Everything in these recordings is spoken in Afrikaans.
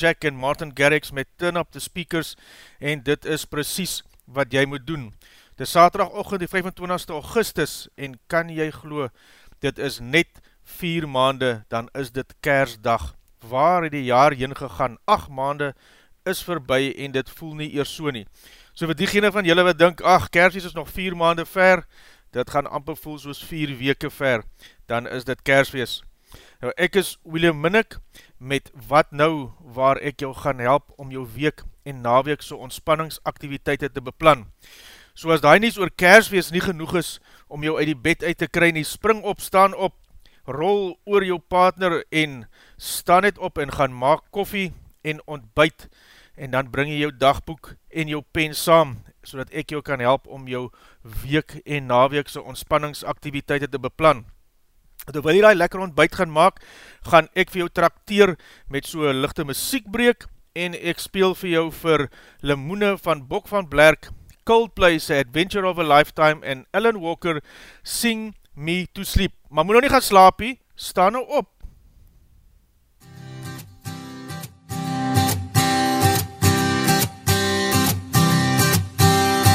Afrojack en Martin Garrix met Turn Up The Speakers en dit is precies wat jy moet doen. Dit is saterdagochtend die 25ste augustus en kan jy glo, dit is net 4 maande, dan is dit kersdag. Waar het die jaar heen gegaan? 8 maande is voorbij en dit voel nie eers so nie. So vir diegene van julle wat dink, ach, kersfeest is nog 4 maande ver, dit gaan amper voel soos 4 weke ver, dan is dit kersfeest. Nou, ek is William Minnick met Wat Nou, waar ek jou gaan help om jou week en naweekse ontspanningsaktiviteite te beplan. So as die nies oor kersfeest nie genoeg is om jou uit die bed uit te kry nie, spring op, staan op, rol oor jou partner en staan net op en gaan maak koffie en ontbijt en dan bring jy jou dagboek en jou pen saam, so ek jou kan help om jou week en naweekse ontspanningsaktiviteite te beplan. Terwyl jy die lekker ontbijt gaan maak, gaan ek vir jou trakteer met so'n lichte muziekbreek en ek speel vir jou vir Limoene van Bok van Blerk, Coldplay se Adventure of a Lifetime en Ellen Walker Sing Me to Sleep. Maar moet nou nie gaan slaapie, sta nou op.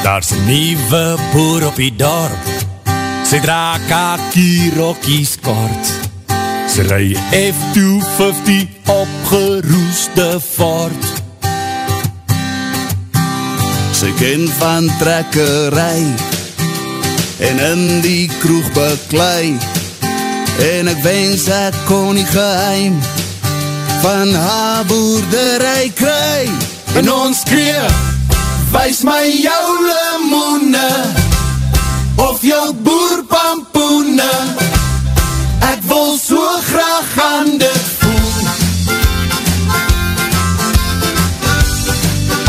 Daar's 'n nuwe boer op die dorp. Sy dra kakie rokkies kort. Sy ry F250 opgeroeste Ford. Sy ken van trekkery en in die kroeg beklei. En ek wens ek kon die geheim van haar boerdery kry. En ons kreeg Wys my jou limoene Of jou boerpampoene Ek wil so graag aan dit voel.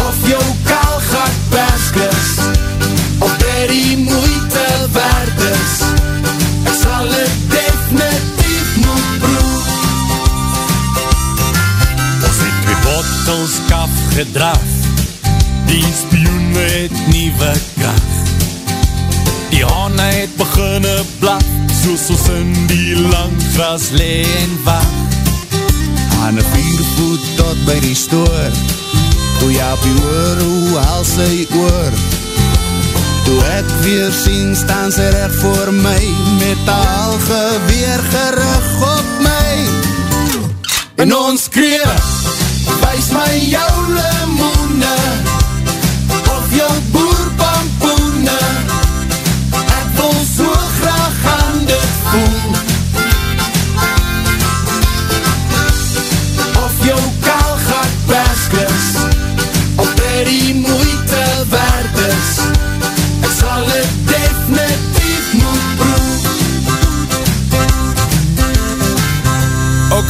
Of jou kaalgat perskes. Of dit die moeite waard is. Ek sal het definitief moet proef Ons het twee bottels kaf gedraf. Die spioen het nieuwe kracht Die hane het beginne blaf Soos ons in die lang gras leen wacht. Aan een viervoet tot by die stoor Toe jy op die oor, hoe haal sy oor? Toe ek weer sien, staan sy recht voor my Met al geweer gerig op my. En ons kreeg Wys my jou limoene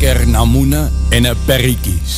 lekker en een perriekies.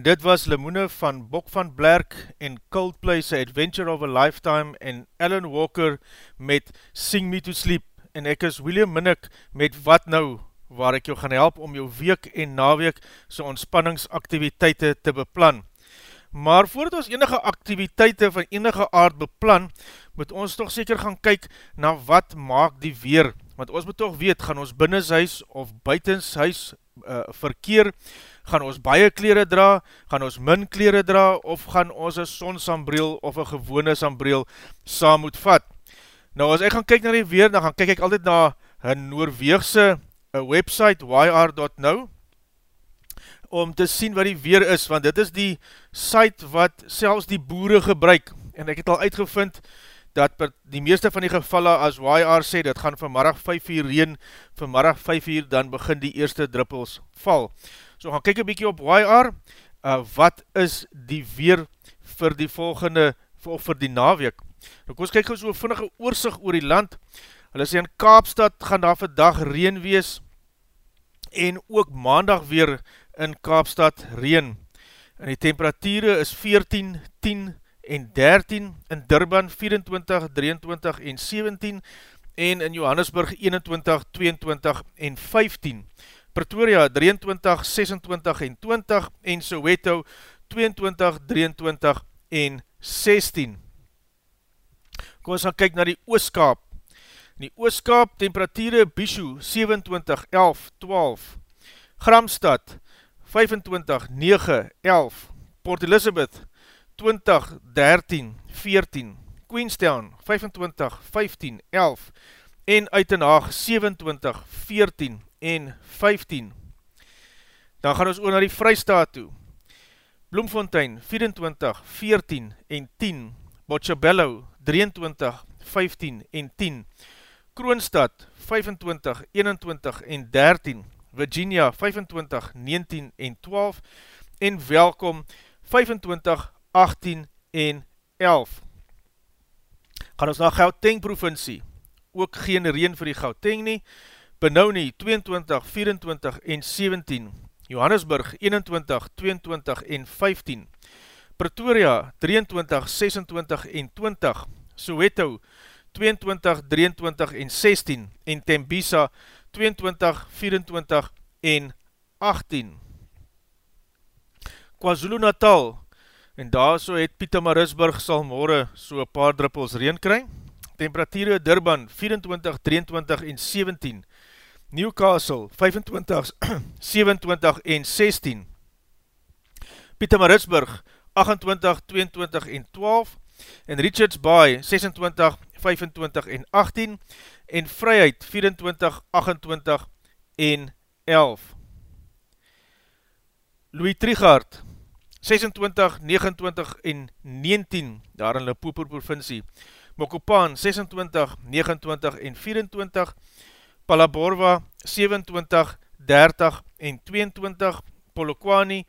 En dit was Limoene van Bok van Blerk en Coldplay se Adventure of a Lifetime en Alan Walker met Sing Me to Sleep. En ek is William Minnick met Wat Nou, waar ek jou gaan help om jou week en naweek so ontspanningsaktiviteite te beplan. Maar voordat ons enige activiteite van enige aard beplan, moet ons toch seker gaan kyk na wat maak die weer. Want ons moet toch weet, gaan ons binnenshuis of buitenshuis uh, verkeer, gaan ons baie kleren dra, gaan ons min kleren dra, of gaan ons een sonsambreel of een gewone sambreel saam moet vat. Nou as ek gaan kyk na die weer, dan gaan kyk ek altyd na een Noorweegse website, yr.now, om te sien wat die weer is, want dit is die site wat selfs die boere gebruik, en ek het al uitgevind, dat per die meeste van die gevalle as YR sê, dit gaan vanmiddag 5 uur reen, vanmiddag 5 uur, dan begin die eerste druppels val. So gaan kyk een bykie op YR, uh, wat is die weer vir die volgende, of vir die naweek. Nou kom ons kyk so vinnige oorzicht oor die land, hulle sê in Kaapstad gaan daar vandag reen wees, en ook maandag weer in Kaapstad reen. En die temperatuur is 14, 10 en 13, in Durban 24, 23 en 17, en in Johannesburg 21, 22 en 15. Pretoria 23, 26 en 20, en Soweto 22, 23 en 16. Kom ons gaan kyk na die Ooskaap. In die Ooskaap, temperatuur Bishu 27, 11, 12. Gramstad 25, 9, 11. Port Elizabeth 20, 13, 14. Queenstown 25, 15, 11. En Uitenhaag 27, 14 en 15. Dan gaan ons oor na die Vrystaat toe. Bloemfontein 24, 14 en 10. Bochabello 23, 15 en 10, Kroonstad 25, 21 en 13, Virginia 25, 19 en 12 en Welkom 25, 18 en 11. Gaan ons na Gauteng provincie, ook geen reen vir die Gauteng nie, Benoni 22, 24 en 17, Johannesburg 21, 22 en 15, Pretoria 23, 26 en 20, Soweto 22, 23 en 16 en Tembisa 22, 24 en 18. KwaZulu Natal en daar so het Pietermarisburg sal morgen so paar druppels reen kry. Temperatuur Durban 24, 23 en 17. Newcastle 25, 27 en 16. Pietermarisburg 28, 22 en 12 en Richards Bay 26, 25 en 18 en Vryheid 24, 28 en 11. Louis Trigard 26, 29 en 19 daar in Limpopo provincie. Mokopaan 26, 29 en 24 Palaborwa 27, 30 en 22 Polokwane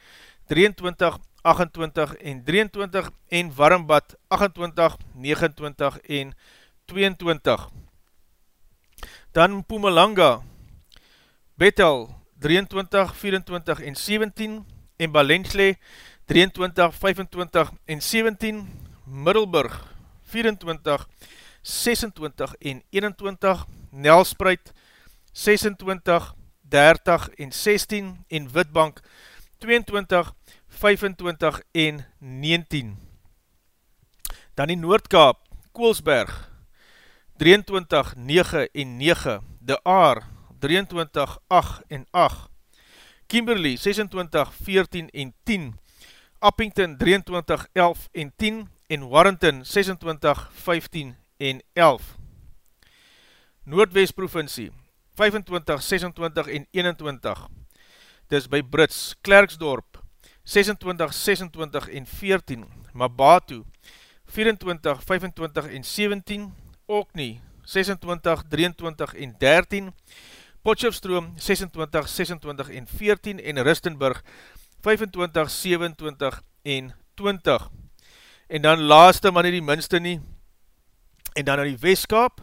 23, 28 en 23 en Warmbad 28, 29 en 22. Dan Mpumalanga, Bethel 23, 24 en 17 en Balensley 23, 25 en 17, Middelburg 24, 26 en 21, Nelspreid 26, 30 en 16 en Witbank 22, 25 en 19. Dan die Noordkaap, Koolsberg, 23, 9 en 9, De Aar, 23, 8 en 8, Kimberley, 26, 14 en 10, Uppington, 23, 11 en 10, en Warrington, 26, 15 en 11. Noordwest provincie, 25, 26 en 21, dis by Brits, Klerksdorp, 26, 26 en 14, Mabatu, 24, 25 en 17, Okni, 26, 23 en 13, Potchefstroom, 26, 26 en 14, en Rustenburg, 25, 27 en 20. En dan laaste, maar nie die minste nie, en dan na die Westkaap,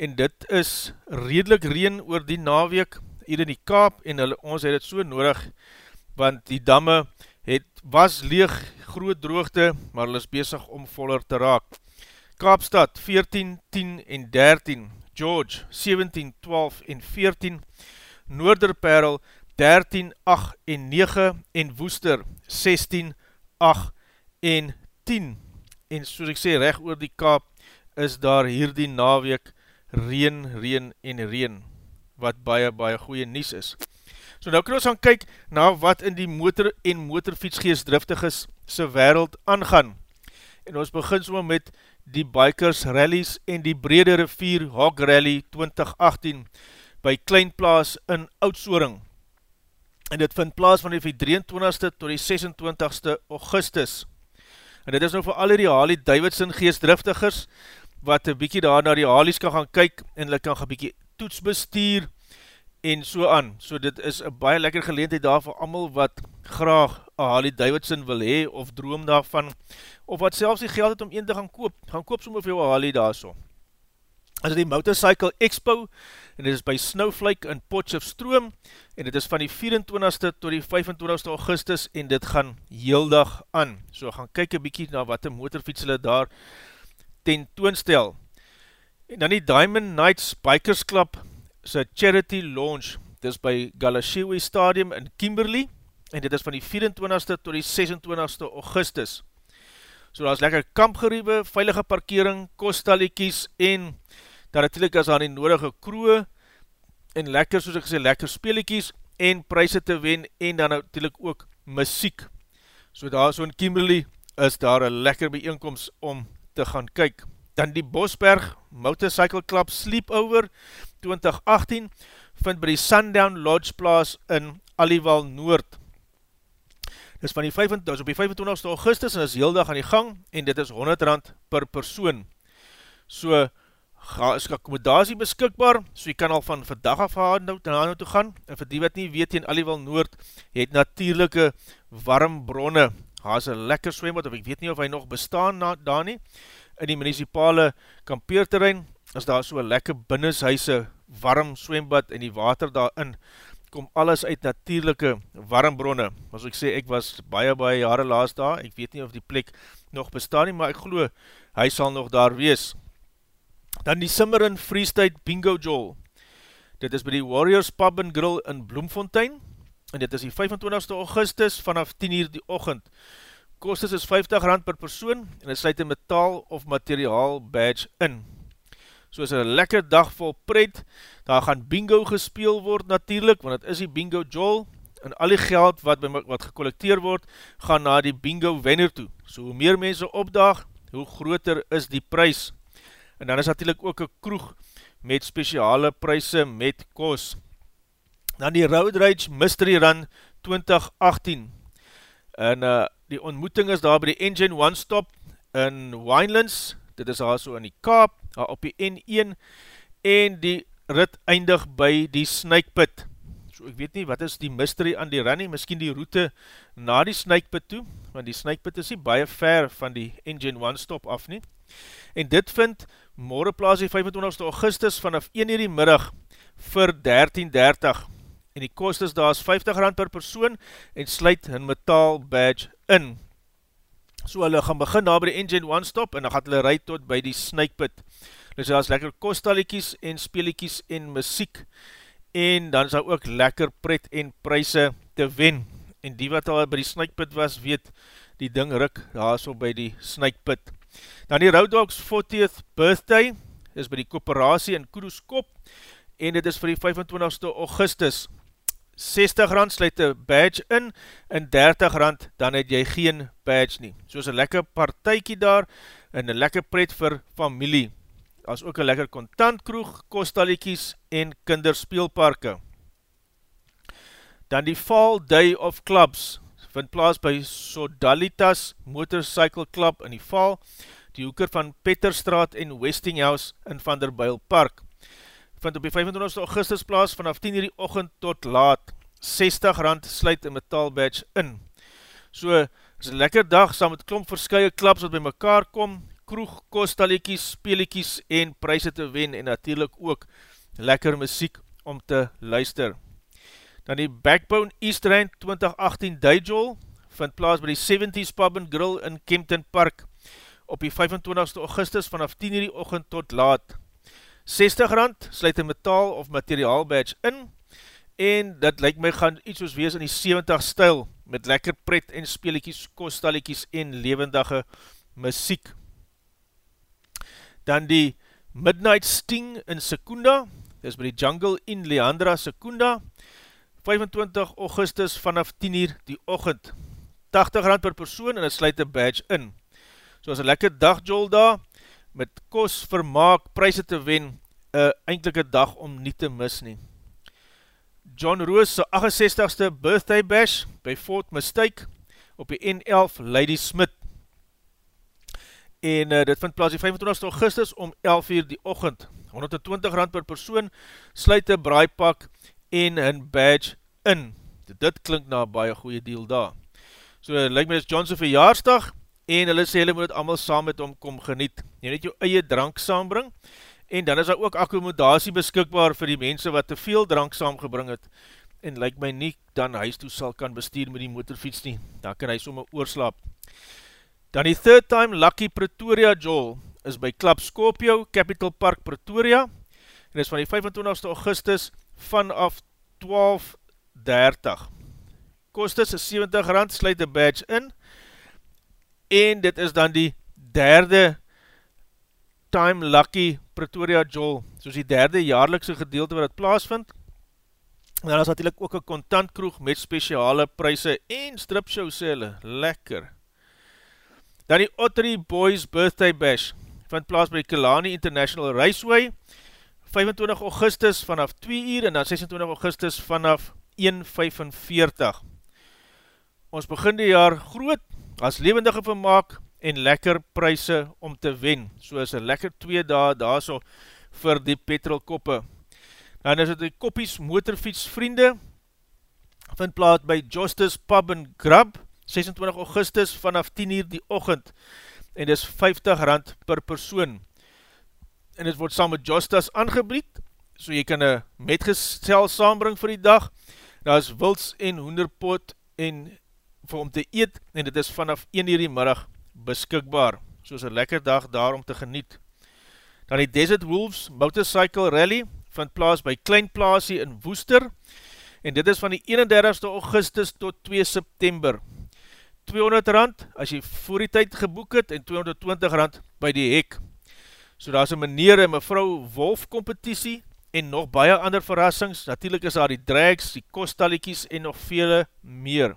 en dit is redelijk reen oor die naweek, hier in die Kaap, en hulle, ons het het so nodig, want die damme het, was leeg groot droogte, maar hulle is bezig om voller te raak. Kaapstad 14, 10 en 13, George 17, 12 en 14, Noorderperl 13, 8 en 9 en Woester 16, 8 en 10. En soos ek sê, recht oor die kaap is daar hier die naweek reen, reen en reen, wat baie, baie goeie nies is. So nou kan ons gaan kyk na wat in die motor en motorfietsgeestdriftiges se wereld aangaan. En ons begin so met die Bikers Rallies en die Brede Rivier Hog Rally 2018 by Kleinplaas in Oudsoring. En dit vind plaas van die 23ste tot die 26ste Augustus. En dit is nou vir al die Harley Davidson geestdriftigers wat een bykie daar na die Harleys kan gaan kyk en hulle kan gaan bykie toets bestuur en so aan. So dit is een baie lekker geleentheid daar vir amal wat graag een Harley Davidson wil hee of droom daarvan, of wat selfs die geld het om een te gaan koop, gaan koop soms vir jou Harley daar so. As die Motorcycle Expo, en dit is by Snowflake in Potchefstroom, en dit is van die 24ste tot die 25ste augustus, en dit gaan heel dag aan. So gaan kyk een bykie na wat die motorfiets hulle daar ten toonstel. En dan die Diamond Nights Bikers Club, sy charity launch, dit is by Galashewe Stadium in Kimberley, en dit is van die 24ste tot die 26ste augustus. So daar is lekker kampgeriewe, veilige parkering, kostaliekies, en daar natuurlijk is aan die nodige kroe, en lekker, soos ek gesê, lekker speeliekies, en prijse te wen, en dan natuurlijk ook muziek. So daar so in Kimberley, is daar een lekker bijeenkomst om te gaan kyk. Dan die Bosberg Motorcycle Club Sleepover 2018 vind by die Sundown Lodge plaas in Aliwal Noord. is van die 25, is op die 25 augustus en is heel dag aan die gang en dit is 100 rand per persoon. So ga, is accommodatie beskikbaar, so jy kan al van vandag af aan nou, nou toe gaan, en vir die wat nie weet, in Aliwal Noord, het natuurlijke warm bronne, daar is een lekker zwembad, of ek weet nie of hy nog bestaan na, daar nie, in die municipale kampeerterrein, is daar so lekker binnenshuise warm zwembad, en die water daarin, kom alles uit natuurlijke warmbronne, as ek sê, ek was baie baie jare laas daar, ek weet nie of die plek nog bestaan nie, maar ek geloof, hy sal nog daar wees, Dan die Simmerin Freestyle Bingo Joel. Dit is by die Warriors Pub and Grill in Bloemfontein. En dit is die 25ste augustus vanaf 10 uur die ochend. Kostes is 50 rand per persoon en het sluit een metaal of materiaal badge in. So is een lekker dag vol pret. Daar gaan bingo gespeel word natuurlijk, want het is die Bingo Joel. En al die geld wat, wat gecollecteer word, gaan na die bingo wenner toe. So hoe meer mense opdag, hoe groter is die prijs. En dan is natuurlijk ook een kroeg met speciale prijse met kos. Dan die Road Rage Mystery Run 2018. En uh, die ontmoeting is daar by die Engine One Stop in Winelands. Dit is daar so in die Kaap, daar op die N1. En die rit eindig by die Snake Pit. So ek weet nie, wat is die mystery aan die run nie? Misschien die route na die Snake Pit toe. Want die Snake Pit is nie baie ver van die Engine One Stop af nie. En dit vind morgen plaas die 25 augustus vanaf 1 uur die middag vir 13.30 en die kost is daar is 50 rand per persoon en sluit hun metaal badge in. So hulle gaan begin daar by die Engine One Stop en dan gaat hulle rijd tot by die Snake Pit. Dus daar is lekker kostaliekies en speeliekies en muziek en dan is daar ook lekker pret en prijse te wen. En die wat al by die Snake Pit was weet die ding ruk daar so by die Snake Pit. Dan die Road Dogs 40th birthday is by die kooperatie in Kudoskop en dit is vir die 25ste augustus. 60 rand sluit die badge in en 30 rand dan het jy geen badge nie. So is een lekker partijkie daar en een lekker pret vir familie. As ook een lekker kontantkroeg, kostaliekies en kinderspeelparke. Dan die Fall Day of Clubs vind plaas by Sodalitas Motorcycle Club in die Val, die hoeker van Petterstraat en Westinghouse in Vanderbiel Park. Vind op die 25 augustus plaas vanaf 10 uur die ochend tot laat, 60 rand sluit een metaal badge in. So, is een lekker dag saam met klomp verskye klaps wat by mekaar kom, kroeg, kostaliekies, speeliekies en prijse te wen en natuurlijk ook lekker muziek om te luister. Dan die Backbone East Rand 2018 Dijol vind plaas by die 70s Pub Grill in Kempton Park op die 25 augustus vanaf 10 uur die ochend tot laat. 60 rand sluit een metaal of materiaal badge in en dat lyk my gaan iets soos wees in die 70 stijl met lekker pret en speeliekies, kostaliekies en levendige muziek. Dan die Midnight Sting in Secunda, dit is by die Jungle in Leandra Secunda, 25 augustus vanaf 10 uur die ochend. 80 rand per persoon en het sluit een badge in. So as een lekker dag Joel daar, met kos, vermaak, prijse te wen, een eindelike dag om nie te mis nie. John Roos sy 68ste birthday bash by Fort Mistake op die N11 Lady Smith. En uh, dit vind plaas die 25 augustus om 11 uur die ochend. 120 rand per persoon, sluit een braaipak en een badge in. Dit klink na baie goeie deal daar. So, lyk my is Johnson verjaarsdag, en hulle sê hulle moet het allemaal saam met hom kom geniet. Jy net jou eie drank saambring, en dan is daar ook accommodatie beskikbaar vir die mense wat te veel drank saamgebring het, en lyk my nie dan huis toe sal kan bestuur met die motorfiets nie, dan kan hy somme oorslaap. Dan die third time Lucky Pretoria Joel is by Club Scorpio, Capital Park Pretoria, en is van die 25 augustus vanaf 12.30. Kostes is 70 rand, sluit die badge in, en dit is dan die derde Time Lucky Pretoria Joel, soos die derde jaarlikse gedeelte wat het plaasvind, en dan is natuurlijk ook een contantkroeg met speciale prijse en stripshow sê hulle, lekker. Dan die Ottery Boys Birthday Bash, vind plaas by die Kilani International Raceway, 25 augustus vanaf 2 uur en dan 26 augustus vanaf 1.45. ons begin die jaar groot as levendige vermaak en lekker pryse om te wen. So is een lekker twee dae daar so vir die petrolkoppe. Dan is het die koppies motorfiets vriende, vind plaat by Justice Pub and Grub, 26 augustus vanaf 10 uur die ochend, en dis 50 rand per persoon. En dit word saam met Justice aangebied, so jy kan een metgestel saambring vir die dag, daar is wilds en hoenderpot en vir om te eet, en dit is vanaf 1 uur die middag beskikbaar, soos een lekker dag daar om te geniet. Dan die Desert Wolves Motorcycle Rally vind plaas by Klein Plaasie in Woester, en dit is van die 31ste augustus tot 2 september. 200 rand as jy voor die tyd geboek het, en 220 rand by die hek. So daar is een meneer en mevrou Wolf competitie, en nog baie ander verrassings, natuurlijk is daar die drags, die kostaliekies en nog vele meer.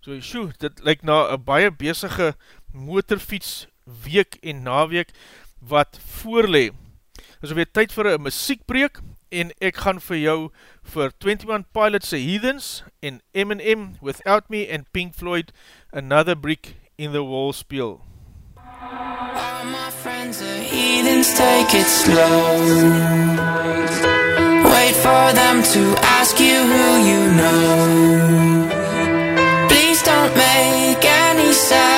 So, sjoe, dit lyk na een baie bezige motorfiets week en naweek wat voorlee. Is weer tyd vir een muziekbreek en ek gaan vir jou vir 21 Pilots Heathens en M&M Without Me en Pink Floyd Another Brick in the Wall speel. All my friends are heathens, take it slow Wait for them to ask you who you know Please don't make any sudden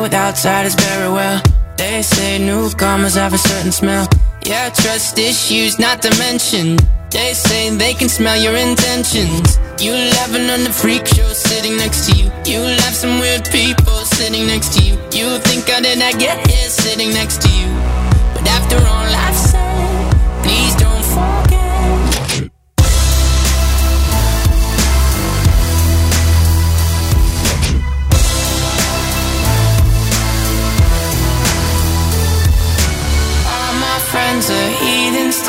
With outsiders very well. They say newcomers have a certain smell. Yeah, trust issues not to mention. They say they can smell your intentions. You laughing on the freak show sitting next to you. You laugh some weird people sitting next to you. You think I did not get here sitting next to you. But after all I've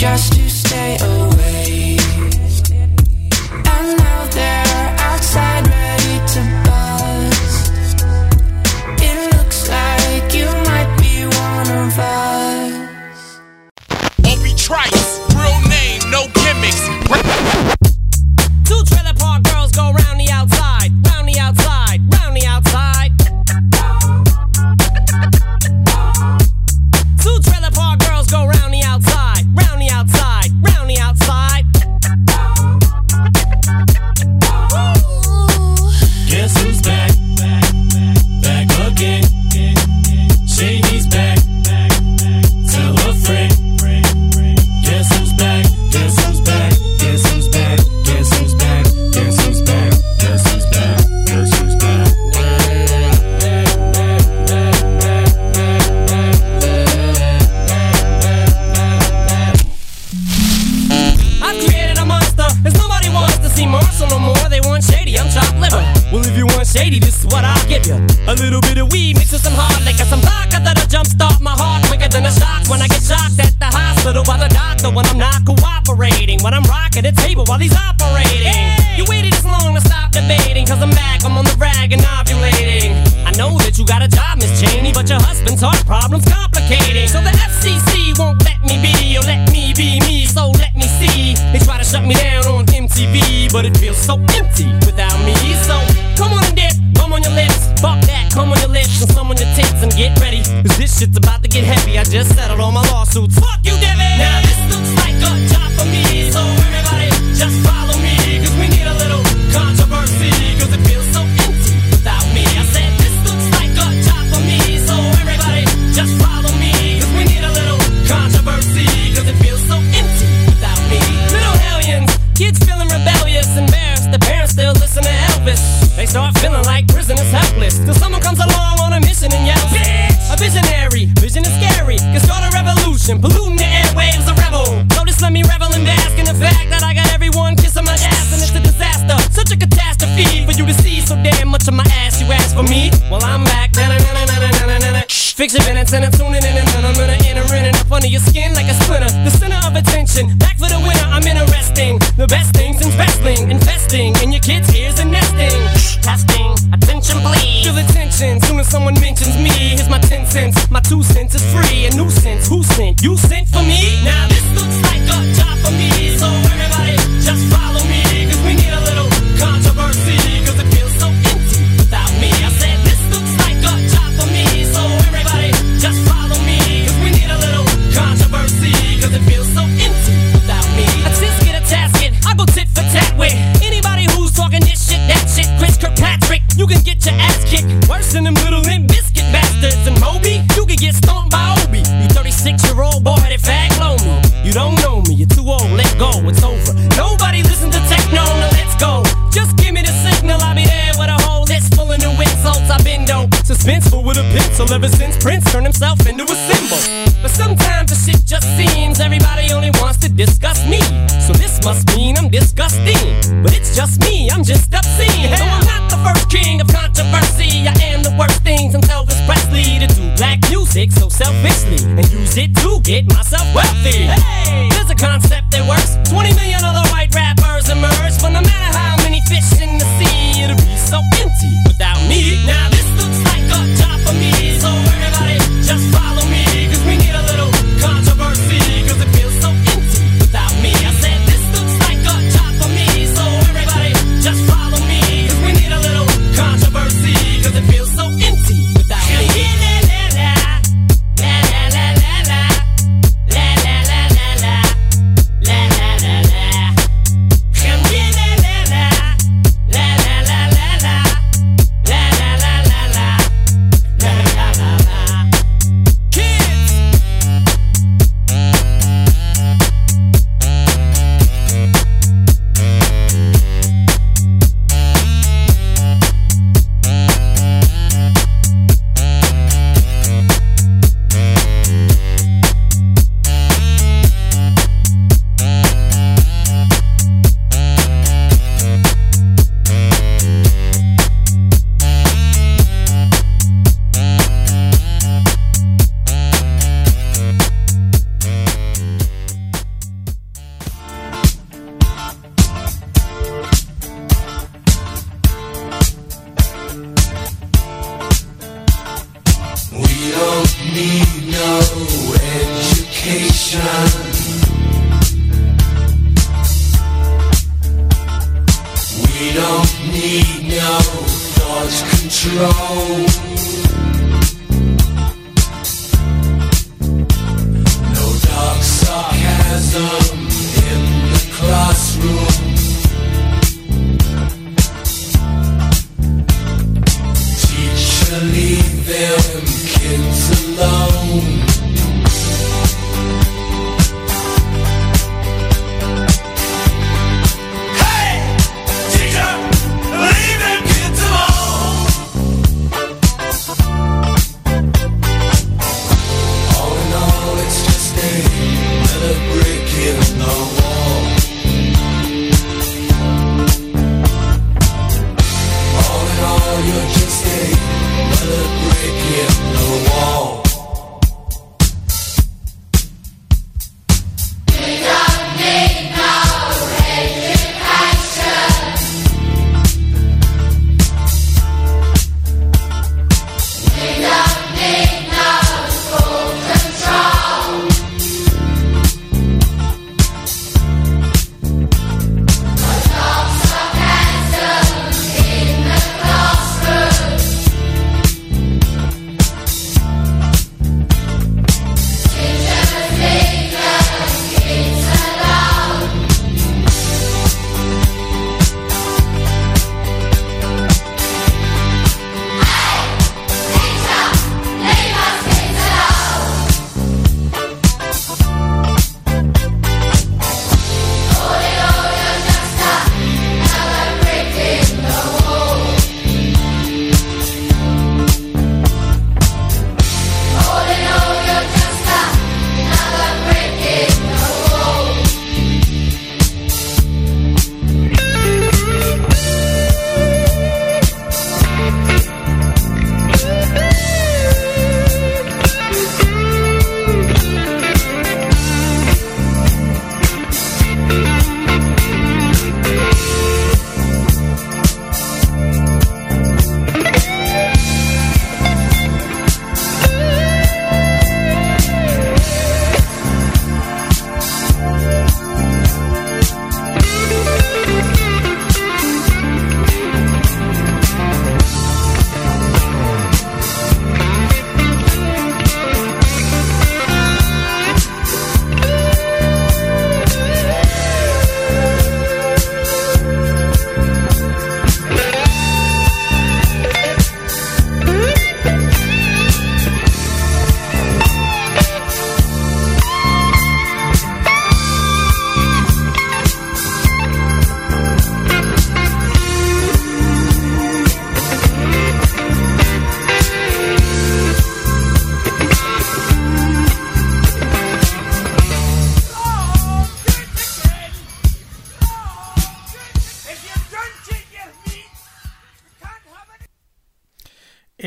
just Fiction minutes and I'm tuning in and then I'm gonna enter in and up under your skin like a splinter. The center of attention, back for the winner, I'm interesting. The best things in wrestling, investing in your kids' ears and nesting. Testing, attention please. Feel the tension, soon as someone mentions me, here's my 10 cents. My two cents is free, a nuisance. Who sent? You sent?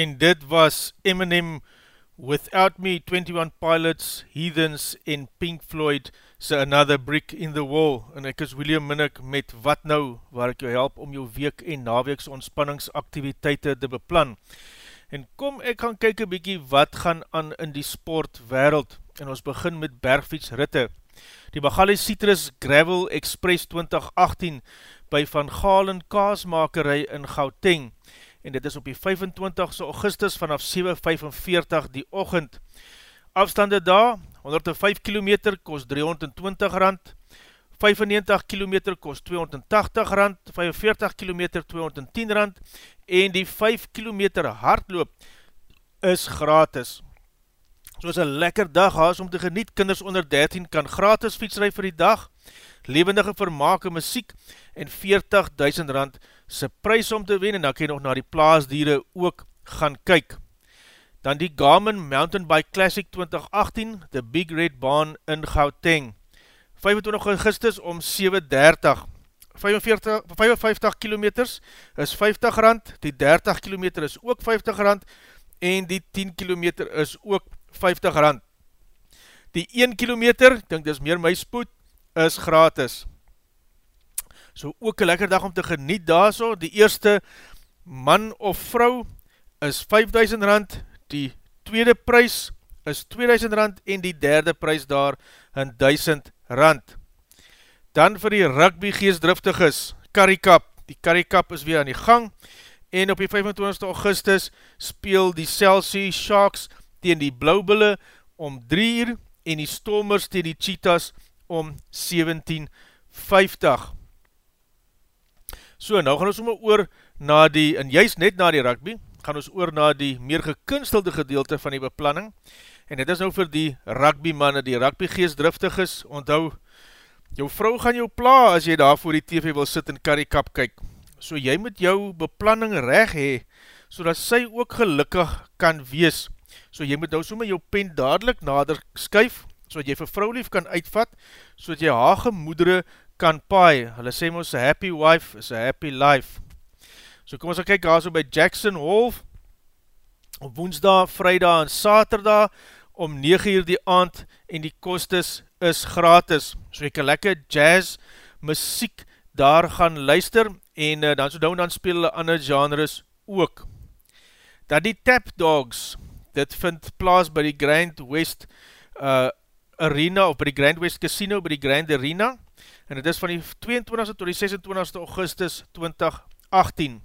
En dit was Eminem Without Me, 21 Pilots, Heathens en Pink Floyd se Another Brick in the Wall. En ek is William Minnick met Wat Nou, waar ek jou help om jou week en naweeks ontspanningsaktiviteite te beplan. En kom ek gaan kyk een bykie wat gaan aan in die sport wereld. En ons begin met bergfietsritte. Die Bagali Citrus Gravel Express 2018 by Van Galen Kaasmakerij in Gauteng en dit is op die 25 augustus vanaf 7.45 die ochend. Afstande daar, 105 km kost 320 rand, 95 km kost 280 rand, 45 km 210 rand, en die 5 km hardloop is gratis. Soos een lekker dag haas om te geniet, kinders onder 13 kan gratis fietsrij vir die dag, levendige vermaak en muziek, en 40.000 rand sy prijs om te wen, en dan kan jy nog na die plaasdiere ook gaan kyk. Dan die Garmin Mountain Bike Classic 2018, The Big Red Baan in Gauteng. 25 augustus om 7.30 45, 55 km is 50 rand, die 30 km is ook 50 rand, en die 10 km is ook 50 rand. Die 1 km, dink dis meer my spoed, is gratis so ook een lekker dag om te geniet daar so, die eerste man of vrou is 5000 rand, die tweede prijs is 2000 rand en die derde prijs daar in 1000 rand. Dan vir die rugby geestdriftig is, Karikap, die Karikap is weer aan die gang en op die 25 augustus speel die Chelsea Sharks tegen die Blauwbulle om 3 uur en die Stormers tegen die Cheetahs om 17.50 So, nou gaan ons om oor na die, en juist net na die rugby, gaan ons oor na die meer gekunstelde gedeelte van die beplanning, en dit is nou vir die rugby manne, die rugby geest driftig is, onthou, jou vrou gaan jou pla as jy daar voor die tv wil sit en karikap kyk, so jy moet jou beplanning reg hee, so dat sy ook gelukkig kan wees, so jy moet nou so met jou pen dadelijk nader skuif, so jy vir vrou lief kan uitvat, so jy haar gemoedere kan paai, hulle sê ons a happy wife is a happy life. So kom ons gaan kyk daar so by Jackson Hall, op woensdag, vrijdag en saterdag, om 9 uur die aand, en die kostes is gratis. So ek kan lekker jazz, muziek daar gaan luister, en uh, dan so dan, dan speel hulle ander genres ook. Dan die Tap Dogs, dit vind plaas by die Grand West uh, Arena, of by die Grand West Casino, by die Grand Arena, en het is van die 22 tot die 26 augustus 2018.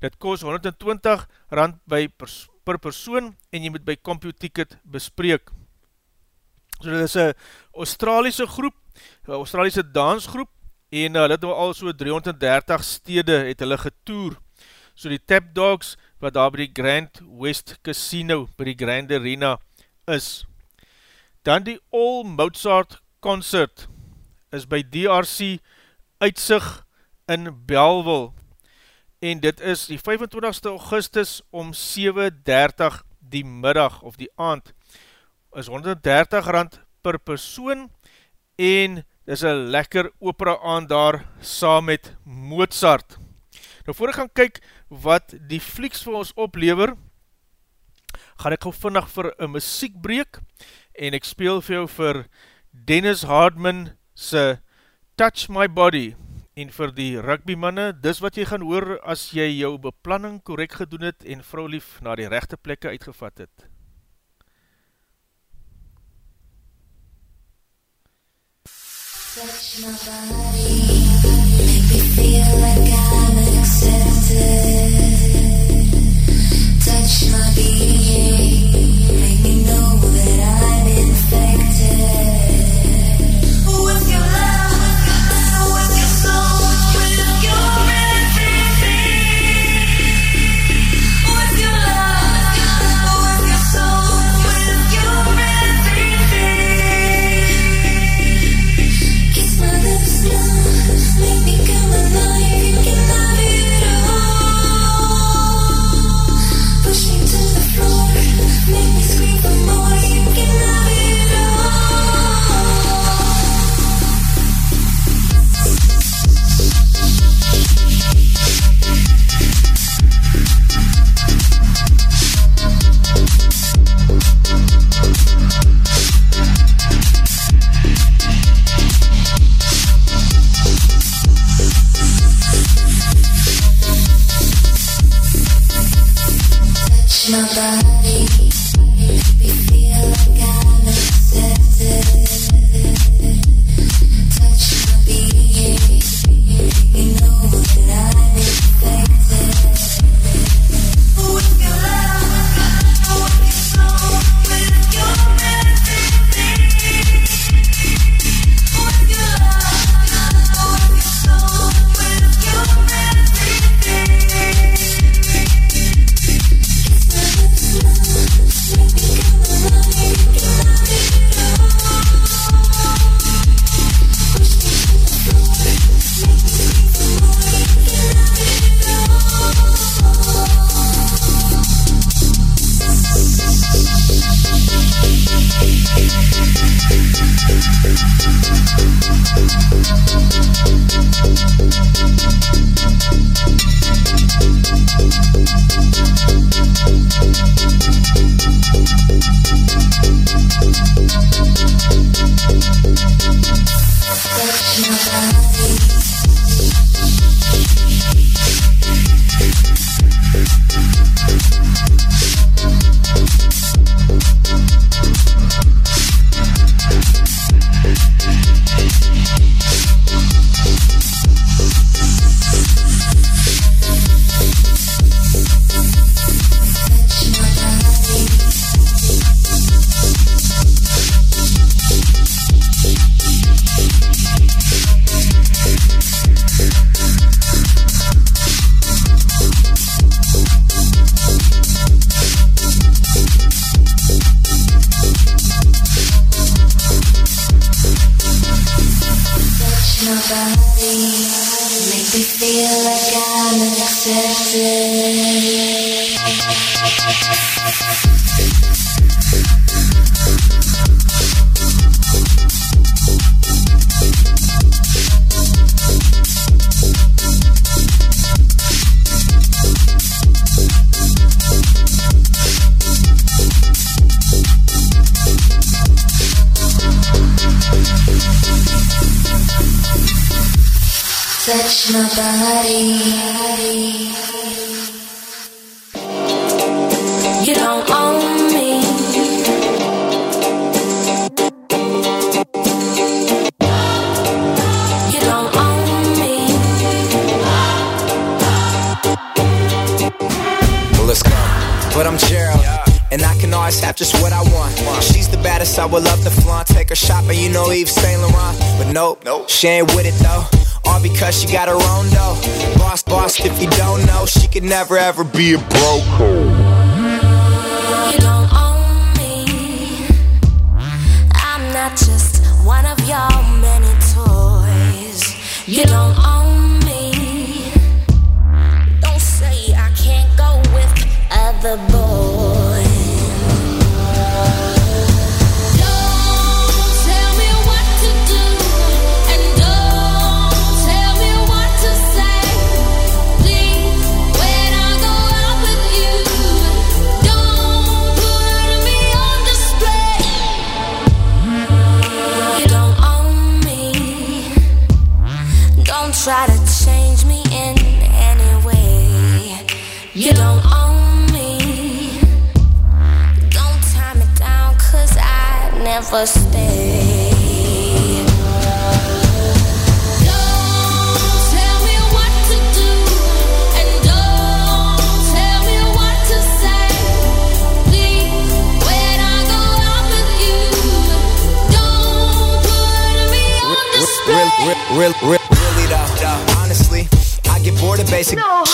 Dit kost 120 rand by pers per persoon en jy moet by CompuTicket bespreek. So dit is een Australiese groep, een Australiese dansgroep en uh, dit al so 330 stede het hulle getoer. So die Tap Dogs wat daar by die Grand West Casino by die Grand Arena is. Dan die All Mozart Concert is by DRC uitsig in Belville en dit is die 25ste augustus om 7.30 die middag of die aand is 130 rand per persoon. En dis een lekker opera aand daar saam met Mozart. Nou voor ek gaan kyk wat die flieks vir ons oplever, gaan ek gauw vannig vir een muziekbreek. En ek speel vir jou vir Dennis Hardman se Touch My Body. En vir die rugby manne, dis wat jy gaan hoor as jy jou beplanning korek gedoen het en vrou lief na die rechte plekke uitgevat het. Touch my body. Make me feel like I'm accepted Touch my being. Make me know that I'm infected touch she ain't with it though. All because she got her own dough. Boss, boss, if you don't know, she could never ever be a broke. You don't own me. I'm not just one of your many toys. You don't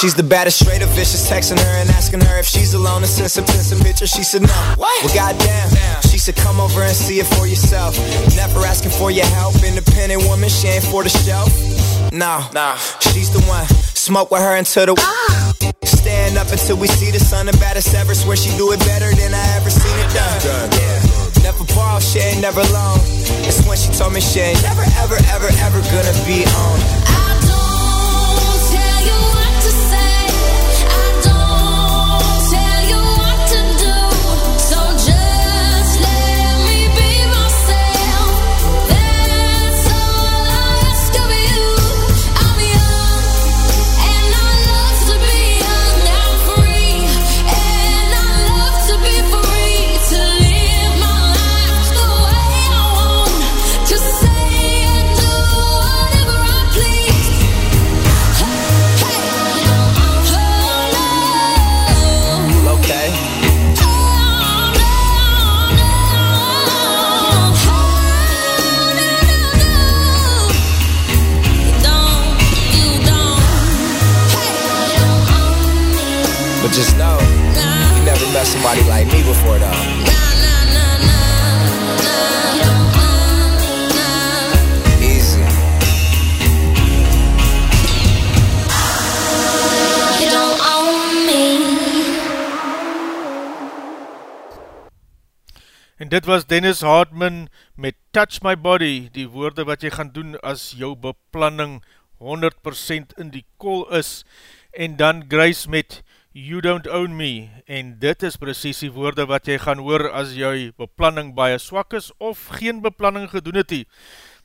She's the baddest, straight up vicious. Texting her and asking her if she's alone and send some pics and pictures. She said no. What? Well, goddamn. She said come over and see it for yourself. Never asking for your help. Independent woman, she ain't for the show. No, nah. She's the one. Smoke with her until the. Ah. Stand up until we see the sun. The baddest ever. Swear she do it better than I ever seen it done. Yeah. Never borrow, she ain't never loan. It's when she told me she ain't never, ever, ever, ever gonna be on. Somebody like me before, though. Easy. You don't own me. En dit was Dennis Hartman met Touch My Body, die woorde wat jy gaan doen as jou beplanning 100% in die kol is, en dan Grace met You Don't Own Me, en dit is precies die woorde wat jy gaan hoor as jy beplanning baie swak is, of geen beplanning gedoen het die.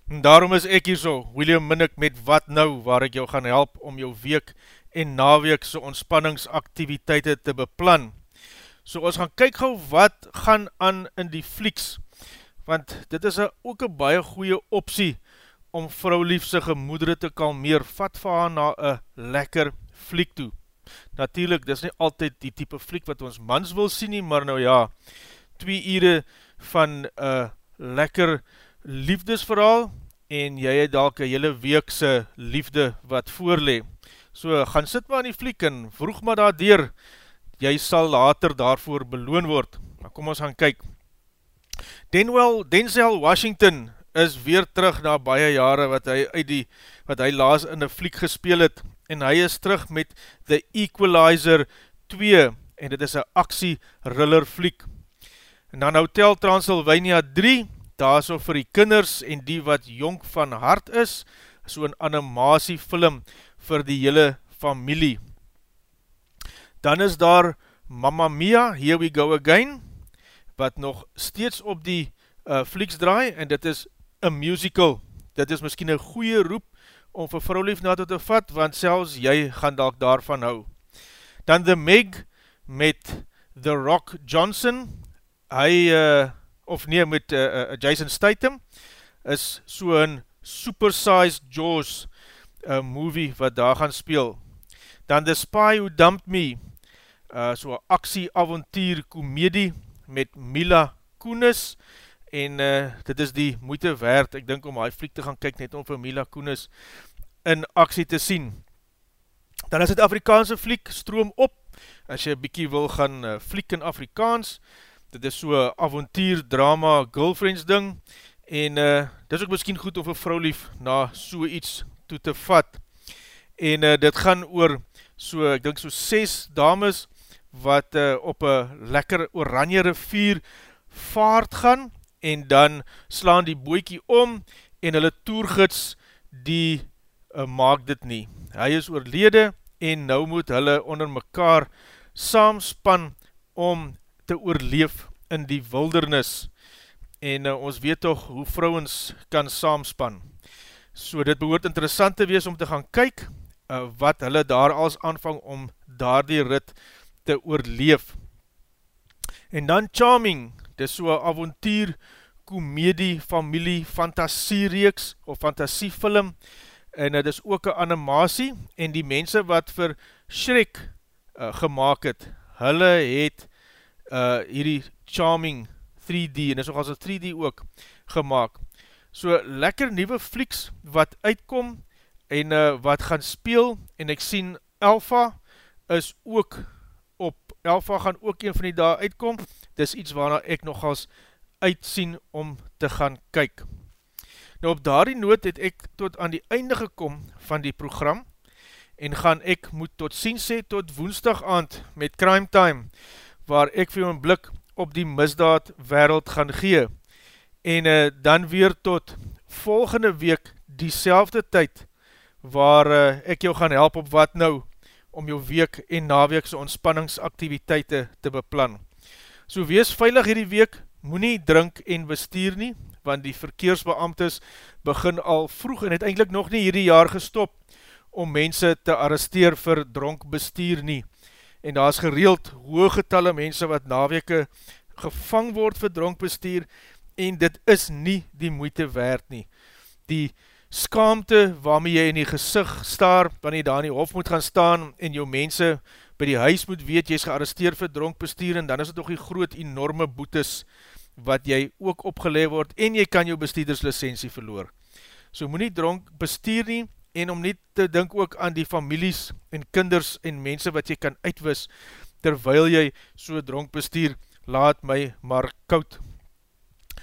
En daarom is ek hier so, William Minnick met Wat Nou, waar ek jou gaan help om jou week en naweekse ontspanningsaktiviteite te beplan. So ons gaan kyk gauw wat gaan aan in die flieks, want dit is a, ook een baie goeie optie om vrouwliefse gemoedere te kalmeer, vat vir haar na een lekker fliek toe. Natuurlijk, dit is nie altyd die type fliek wat ons mans wil sien nie, maar nou ja, twee ure van een lekker liefdesverhaal, en jy het dalk een hele weekse liefde wat voorlee. So, gaan sit maar in die fliek en vroeg maar daar deur, jy sal later daarvoor beloon word. Maar kom ons gaan kyk. Denwell, Denzel Washington is weer terug na baie jare wat hy uit die, wat hy laas in die fliek gespeel het, en hy is terug met The Equalizer 2, en dit is een aksie riller fliek. En dan Hotel Transylvania 3, daar so vir die kinders en die wat jong van hart is, so een animatie film vir die hele familie. Dan is daar Mamma Mia, Here We Go Again, wat nog steeds op die uh, flieks draai, en dit is a musical. Dit is miskien een goeie roep om vir vrouwlief na te vat, want selfs jy gaan dalk daarvan hou. Dan The Meg met The Rock Johnson, hy, uh, of nee, met uh, uh, Jason Statham, is so een supersized Jaws uh, movie wat daar gaan speel. Dan The Spy Who Dumped Me, uh, so aksie, avontuur, komedie met Mila Kunis, uh, dit is die moeite werd, ek dink om hy fliek te gaan kyk net om vir Mila Kunis in aksie te sien. Dan is het Afrikaanse fliek stroom op, as jy bykie wil gaan uh, fliek in Afrikaans, dit is so avontuur, drama, girlfriends ding, en uh, dit is ook miskien goed om vir vrouwlief na so iets toe te vat. En uh, dit gaan oor so, ek dink so 6 dames, wat uh, op een lekker oranje rivier vaart gaan, en dan slaan die boekie om, en hulle toergids, die uh, maak dit nie. Hy is oorlede, en nou moet hulle onder mekaar saamspan om te oorleef in die wildernis. En uh, ons weet toch hoe vrouwens kan saamspan. So dit behoort interessant te wees om te gaan kyk, uh, wat hulle daar als aanvang om daar die rit te oorleef. En dan Charming, dit is so avontuur, komedie, familie, fantasiereeks of fantasiefilm, en dit is ook een animatie, en die mense wat vir Shrek uh, gemaakt het, hulle het uh, hierdie Charming 3D, en is ook als een 3D ook, gemaakt. So, lekker nieuwe flieks wat uitkom, en uh, wat gaan speel, en ek sien Alpha is ook op, Alpha gaan ook een van die daar uitkom, dis iets waarna ek nogals uitsien om te gaan kyk. Nou op daardie noot het ek tot aan die einde gekom van die program en gaan ek moet tot ziens sê tot woensdag aand met Crime Time waar ek vir jou een blik op die misdaad wereld gaan gee en uh, dan weer tot volgende week die tyd waar uh, ek jou gaan help op wat nou om jou week en naweekse ontspanningsaktiviteite te beplan. So wees veilig hierdie week, moet drink en bestuur nie, want die verkeersbeamtes begin al vroeg en het eindelijk nog nie hierdie jaar gestop om mense te arresteer vir dronk bestuur nie. En daar is gereeld hoge getalle mense wat naweke gevang word vir dronk bestuur en dit is nie die moeite werd nie. Die skaamte waarmee jy in die gezicht staar, wanneer jy daar in die hof moet gaan staan en jou mense by die huis moet weet, jy is gearresteer vir dronk bestuur en dan is het toch die groot enorme boetes wat jy ook opgeleg word en jy kan jou bestuurderslicensie verloor. So moet nie dronk bestuur nie en om nie te dink ook aan die families en kinders en mense wat jy kan uitwis terwyl jy so dronk bestuur, laat my maar koud.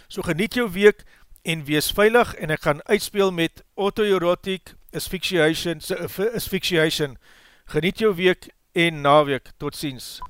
So geniet jou week en wees veilig en ek gaan uitspeel met autoerotic asphyxiation, asphyxiation. Geniet jou week en naweek. Tot ziens.